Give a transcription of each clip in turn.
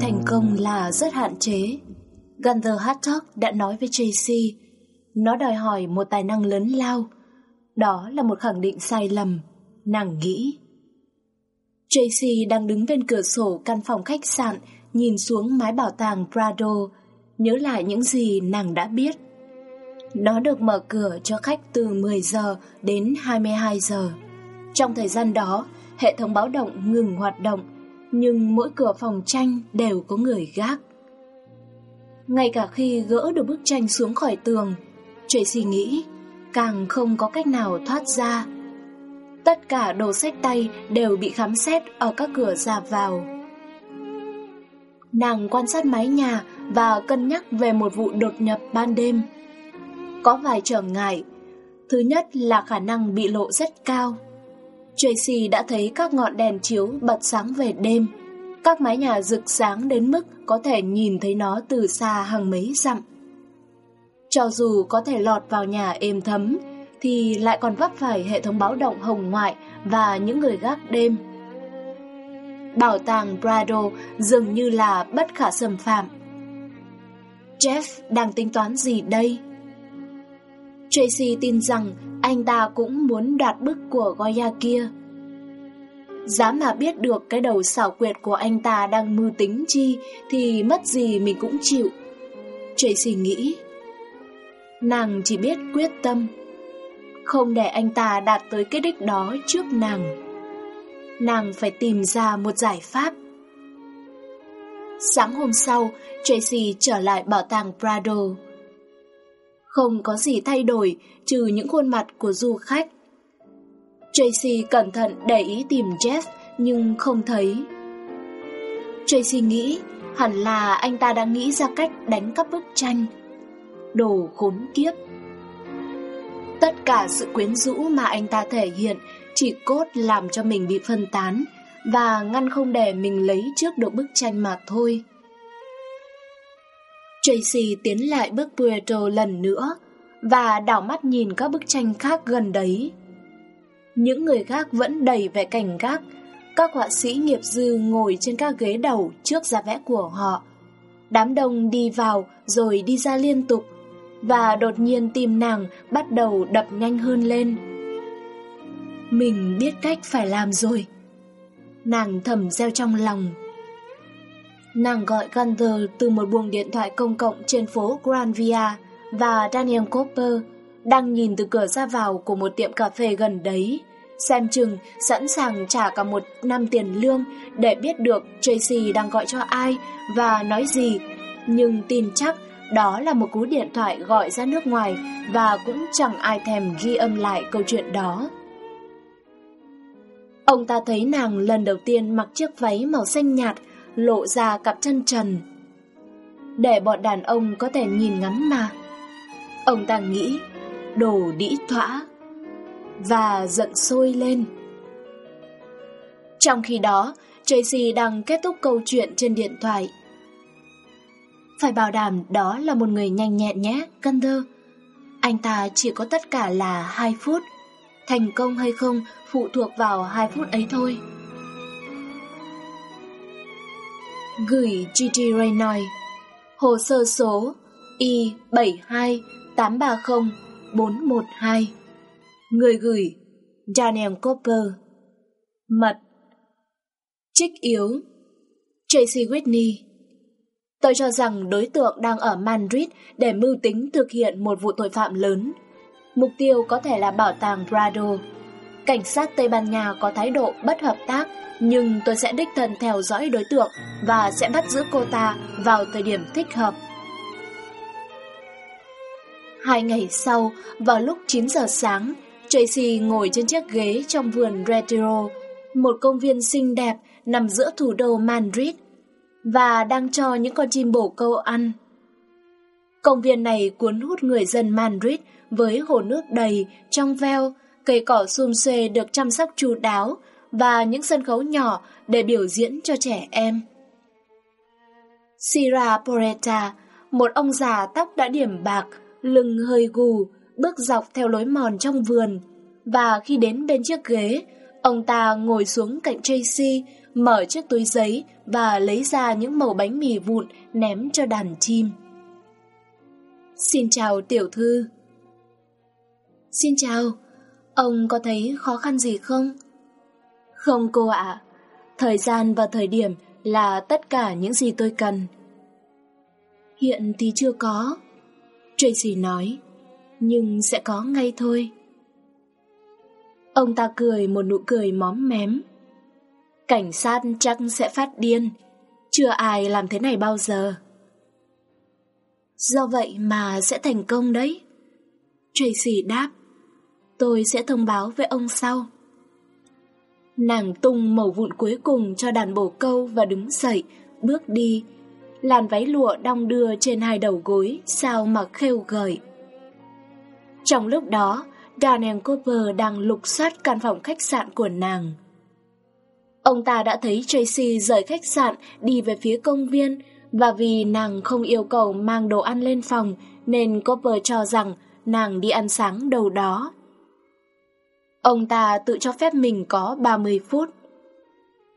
thành công là rất hạn chế. Gunther Hattock đã nói với Tracy, nó đòi hỏi một tài năng lớn lao. Đó là một khẳng định sai lầm, nàng nghĩ. Tracy đang đứng bên cửa sổ căn phòng khách sạn, nhìn xuống mái bảo tàng Prado, nhớ lại những gì nàng đã biết. Nó được mở cửa cho khách từ 10 giờ đến 22 giờ. Trong thời gian đó, hệ thống báo động ngừng hoạt động nhưng mỗi cửa phòng tranh đều có người gác. Ngay cả khi gỡ được bức tranh xuống khỏi tường, Tracy nghĩ càng không có cách nào thoát ra. Tất cả đồ sách tay đều bị khám xét ở các cửa ra vào. Nàng quan sát mái nhà và cân nhắc về một vụ đột nhập ban đêm. Có vài trở ngại. Thứ nhất là khả năng bị lộ rất cao. Tracy đã thấy các ngọn đèn chiếu bật sáng về đêm. Các mái nhà rực sáng đến mức có thể nhìn thấy nó từ xa hàng mấy dặm. Cho dù có thể lọt vào nhà êm thấm, thì lại còn vấp phải hệ thống báo động hồng ngoại và những người gác đêm. Bảo tàng Prado dường như là bất khả xâm phạm. Jeff đang tính toán gì đây? Tracy tin rằng anh ta cũng muốn đoạt bức của Goya kia. Dám mà biết được cái đầu xảo quyệt của anh ta đang mưu tính chi thì mất gì mình cũng chịu. Tracy nghĩ. Nàng chỉ biết quyết tâm. Không để anh ta đạt tới cái đích đó trước nàng. Nàng phải tìm ra một giải pháp. Sáng hôm sau, Tracy trở lại bảo tàng Prado. Không có gì thay đổi, trừ những khuôn mặt của du khách. Tracy cẩn thận để ý tìm Jeff, nhưng không thấy. Tracy nghĩ, hẳn là anh ta đang nghĩ ra cách đánh cắp bức tranh. Đồ khốn kiếp. Tất cả sự quyến rũ mà anh ta thể hiện chỉ cốt làm cho mình bị phân tán và ngăn không để mình lấy trước được bức tranh mà thôi. Tracy tiến lại bước Puerto lần nữa và đảo mắt nhìn các bức tranh khác gần đấy. Những người khác vẫn đầy vẻ cảnh gác, các họa sĩ nghiệp dư ngồi trên các ghế đầu trước giá vẽ của họ. Đám đông đi vào rồi đi ra liên tục, và đột nhiên tim nàng bắt đầu đập nhanh hơn lên. Mình biết cách phải làm rồi. Nàng thầm gieo trong lòng. Nàng gọi Gunther từ một buồng điện thoại công cộng trên phố Grand Via và Daniel Cooper đang nhìn từ cửa ra vào của một tiệm cà phê gần đấy. Xem chừng sẵn sàng trả cả một năm tiền lương để biết được Tracy đang gọi cho ai và nói gì. Nhưng tin chắc đó là một cú điện thoại gọi ra nước ngoài và cũng chẳng ai thèm ghi âm lại câu chuyện đó. Ông ta thấy nàng lần đầu tiên mặc chiếc váy màu xanh nhạt, lộ ra cặp chân trần. Để bọn đàn ông có thể nhìn ngắm mà. Ông ta nghĩ, đồ đĩ thỏa, và giận sôi lên. Trong khi đó, Tracy đang kết thúc câu chuyện trên điện thoại. Phải bảo đảm đó là một người nhanh nhẹn nhé, Gunther. Anh ta chỉ có tất cả là 2 phút. Thành công hay không phụ thuộc vào 2 phút ấy thôi. Gửi Gigi Raynoy Hồ sơ số Y72830-412 Người gửi, Daniel Cooper Mật, Trích yếu, Tracy Whitney Tôi cho rằng đối tượng đang ở Madrid để mưu tính thực hiện một vụ tội phạm lớn. Mục tiêu có thể là bảo tàng Prado. Cảnh sát Tây Ban Nha có thái độ bất hợp tác, nhưng tôi sẽ đích thân theo dõi đối tượng và sẽ bắt giữ cô ta vào thời điểm thích hợp. Hai ngày sau, vào lúc 9 giờ sáng, Tracy ngồi trên chiếc ghế trong vườn Retiro, một công viên xinh đẹp nằm giữa thủ đô Madrid. và đang cho những con chim bồ câu ăn. Công viên này cuốn hút người dân Madrid với hồ nước đầy, trong veo, cây cỏ xum xuê được chăm sóc chu đáo và những sân khấu nhỏ để biểu diễn cho trẻ em. Sira Poreta, một ông già tóc đã điểm bạc, lưng hơi gù, bước dọc theo lối mòn trong vườn. Và khi đến bên chiếc ghế, ông ta ngồi xuống cạnh Tracy, mở chiếc túi giấy và lấy ra những mẩu bánh mì vụn ném cho đàn chim. Xin chào tiểu thư. Xin chào, ông có thấy khó khăn gì không? Không cô ạ, thời gian và thời điểm là tất cả những gì tôi cần. Hiện thì chưa có, Tracy nói, nhưng sẽ có ngay thôi. Ông ta cười một nụ cười móm mém. Cảnh sát chắc sẽ phát điên, chưa ai làm thế này bao giờ. Do vậy mà sẽ thành công đấy. Tracy đáp, tôi sẽ thông báo với ông sau. Nàng tung mẩu vụn cuối cùng cho đàn bồ câu và đứng dậy, bước đi. Làn váy lụa đong đưa trên hai đầu gối, sao mà khêu gợi. Trong lúc đó, Daniel Cooper đang lục soát căn phòng khách sạn của nàng. Ông ta đã thấy Tracy rời khách sạn đi về phía công viên và vì nàng không yêu cầu mang đồ ăn lên phòng nên Cooper cho rằng nàng đi ăn sáng đầu đó. Ông ta tự cho phép mình có 30 phút.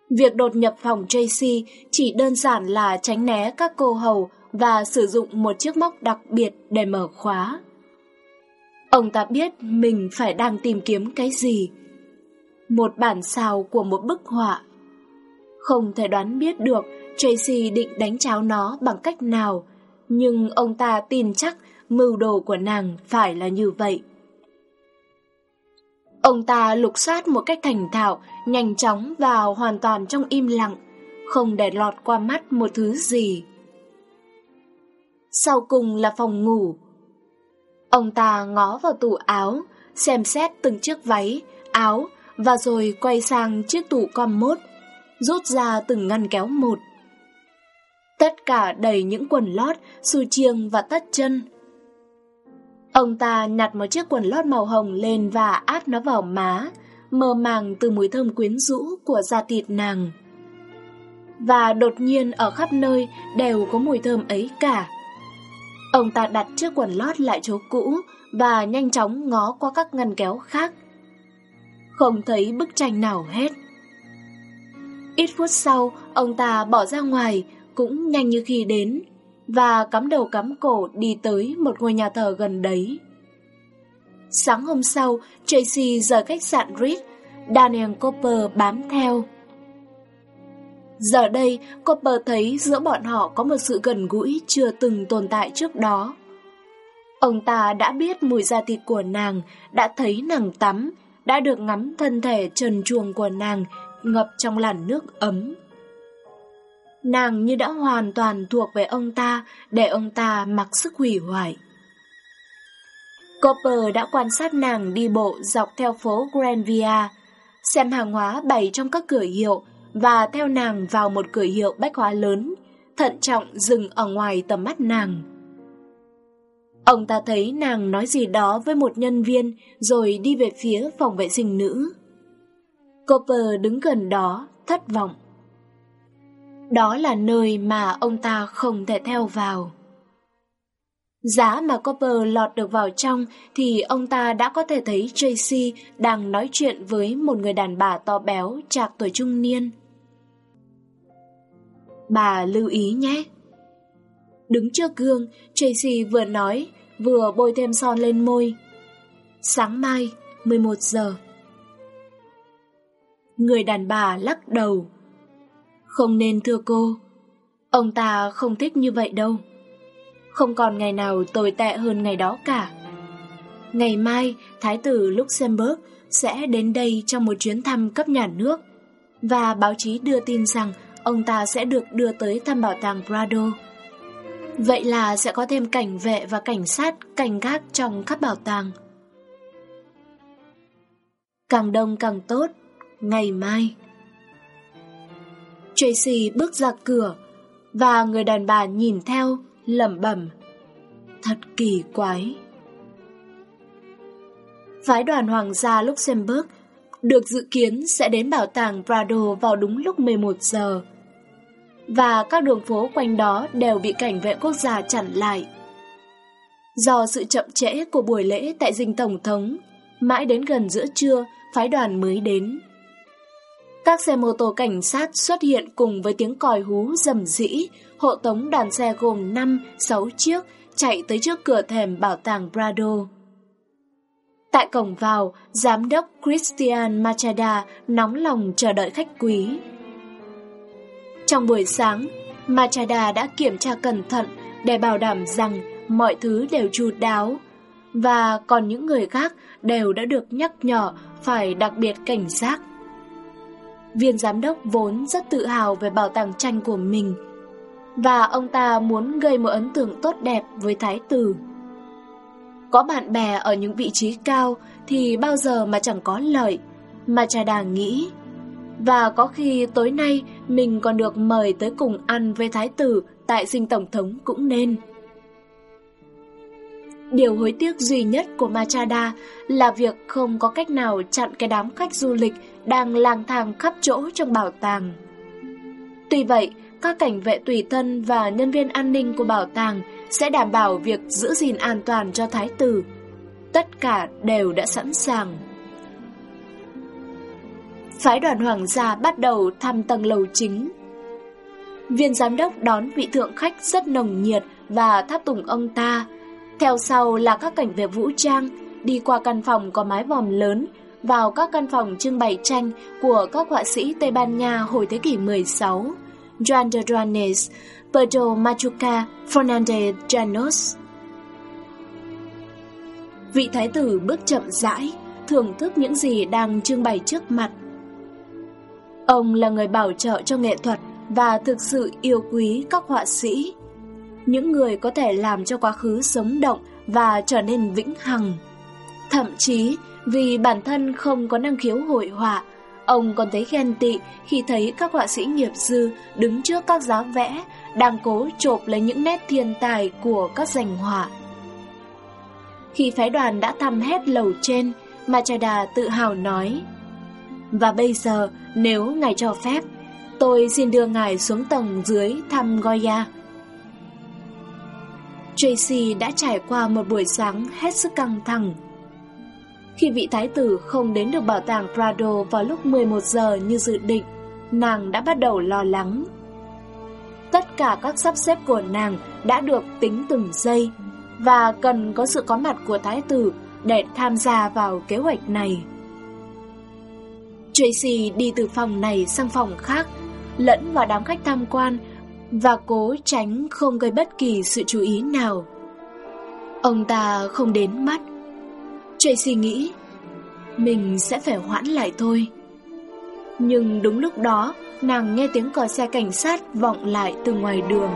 Việc đột nhập phòng Tracy chỉ đơn giản là tránh né các cô hầu và sử dụng một chiếc móc đặc biệt để mở khóa. Ông ta biết mình phải đang tìm kiếm cái gì. Một bản sao của một bức họa. Không thể đoán biết được Tracy định đánh cháo nó bằng cách nào, nhưng ông ta tin chắc mưu đồ của nàng phải là như vậy. Ông ta lục soát một cách thành thạo, nhanh chóng và hoàn toàn trong im lặng, không để lọt qua mắt một thứ gì. Sau cùng là phòng ngủ. Ông ta ngó vào tủ áo, xem xét từng chiếc váy, áo và rồi quay sang chiếc tủ con mốt, rút ra từng ngăn kéo một. Tất cả đầy những quần lót, xù chiêng và tất chân. Ông ta nhặt một chiếc quần lót màu hồng lên và áp nó vào má, mơ màng từ mùi thơm quyến rũ của da thịt nàng. Và đột nhiên ở khắp nơi đều có mùi thơm ấy cả. Ông ta đặt chiếc quần lót lại chỗ cũ và nhanh chóng ngó qua các ngăn kéo khác. Không thấy bức tranh nào hết. Ít phút sau, ông ta bỏ ra ngoài, cũng nhanh như khi đến, và cắm đầu cắm cổ đi tới một ngôi nhà thờ gần đấy. Sáng hôm sau, Tracy rời khách sạn Reed, Daniel Cooper bám theo. Giờ đây, Cooper thấy giữa bọn họ có một sự gần gũi chưa từng tồn tại trước đó. Ông ta đã biết mùi da thịt của nàng, đã thấy nàng tắm, đã được ngắm thân thể trần truồng của nàng ngập trong làn nước ấm. Nàng như đã hoàn toàn thuộc về ông ta để ông ta mặc sức hủy hoại. Copper đã quan sát nàng đi bộ dọc theo phố Granvia, xem hàng hóa bày trong các cửa hiệu và theo nàng vào một cửa hiệu bách hóa lớn, thận trọng dừng ở ngoài tầm mắt nàng. Ông ta thấy nàng nói gì đó với một nhân viên rồi đi về phía phòng vệ sinh nữ. Copper đứng gần đó, thất vọng. Đó là nơi mà ông ta không thể theo vào. Giá mà Copper lọt được vào trong thì ông ta đã có thể thấy Tracy đang nói chuyện với một người đàn bà to béo chạc tuổi trung niên. Bà lưu ý nhé. Đứng trước gương, Tracy vừa nói, vừa bôi thêm son lên môi. Sáng mai, 11 giờ. Người đàn bà lắc đầu. Không nên thưa cô. Ông ta không thích như vậy đâu. Không còn ngày nào tồi tệ hơn ngày đó cả. Ngày mai, Thái tử Luxembourg sẽ đến đây trong một chuyến thăm cấp nhà nước. Và báo chí đưa tin rằng ông ta sẽ được đưa tới thăm bảo tàng Prado. Vậy là sẽ có thêm cảnh vệ và cảnh sát cảnh gác trong các bảo tàng. Càng đông càng tốt, ngày mai. Tracy bước ra cửa, Và người đàn bà nhìn theo, lẩm bẩm. Thật kỳ quái. Phái đoàn Hoàng gia Luxembourg được dự kiến sẽ đến bảo tàng Prado vào đúng lúc 11 giờ. Và các đường phố quanh đó đều bị cảnh vệ quốc gia chặn lại. Do sự chậm trễ của buổi lễ tại dinh Tổng thống, mãi đến gần giữa trưa, phái đoàn mới đến. Các xe mô tô cảnh sát xuất hiện cùng với tiếng còi hú rầm rĩ, hộ tống đoàn xe gồm 5-6 chiếc chạy tới trước cửa thềm bảo tàng Prado. Tại cổng vào, giám đốc Christian Machada nóng lòng chờ đợi khách quý. Trong buổi sáng, Machada đã kiểm tra cẩn thận để bảo đảm rằng mọi thứ đều chu đáo, và còn những người khác đều đã được nhắc nhở phải đặc biệt cảnh giác. Viên giám đốc vốn rất tự hào về bảo tàng tranh của mình, và ông ta muốn gây một ấn tượng tốt đẹp với thái tử. Có bạn bè ở những vị trí cao thì bao giờ mà chẳng có lợi, mà cha đà nghĩ. Và có khi tối nay mình còn được mời tới cùng ăn với thái tử tại sinh tổng thống cũng nên. Điều hối tiếc duy nhất của Machada là việc không có cách nào chặn cái đám khách du lịch đang lang thang khắp chỗ trong bảo tàng. Tuy vậy, các cảnh vệ tùy thân và nhân viên an ninh của bảo tàng sẽ đảm bảo việc giữ gìn an toàn cho thái tử. Tất cả đều đã sẵn sàng. Phái đoàn hoàng gia bắt đầu thăm tầng lầu chính. Viên giám đốc đón vị thượng khách rất nồng nhiệt và tháp tùng ông ta. Theo sau là các cảnh về vũ trang, đi qua căn phòng có mái vòm lớn, vào các căn phòng trưng bày tranh của các họa sĩ Tây Ban Nha hồi thế kỷ 16. Juan de Duanes, Pedro Machuca, Fernandez Llanos. Vị thái tử bước chậm rãi, thưởng thức những gì đang trưng bày trước mặt. Ông là người bảo trợ cho nghệ thuật và thực sự yêu quý các họa sĩ. Những người có thể làm cho quá khứ sống động và trở nên vĩnh hằng. Thậm chí vì bản thân không có năng khiếu hội họa Ông còn thấy ghen tị khi thấy các họa sĩ nghiệp dư đứng trước các giá vẽ, đang cố chộp lấy những nét thiên tài của các danh họa. Khi phái đoàn đã thăm hết lầu trên, Machada tự hào nói Và bây giờ, nếu ngài cho phép, tôi xin đưa ngài xuống tầng dưới thăm Goya. Tracy đã trải qua một buổi sáng hết sức căng thẳng khi vị thái tử không đến được bảo tàng Prado vào lúc 11 giờ như dự định, nàng đã bắt đầu lo lắng. Tất cả các sắp xếp của nàng đã được tính từng giây và cần có sự có mặt của thái tử để tham gia vào kế hoạch này. Tracy đi từ phòng này sang phòng khác, lẫn vào đám khách tham quan và cố tránh không gây bất kỳ sự chú ý nào. Ông ta không đến mắt. Tracy nghĩ, Mình sẽ phải hoãn lại thôi. Nhưng đúng lúc đó, Nàng nghe tiếng còi xe cảnh sát vọng lại từ ngoài đường.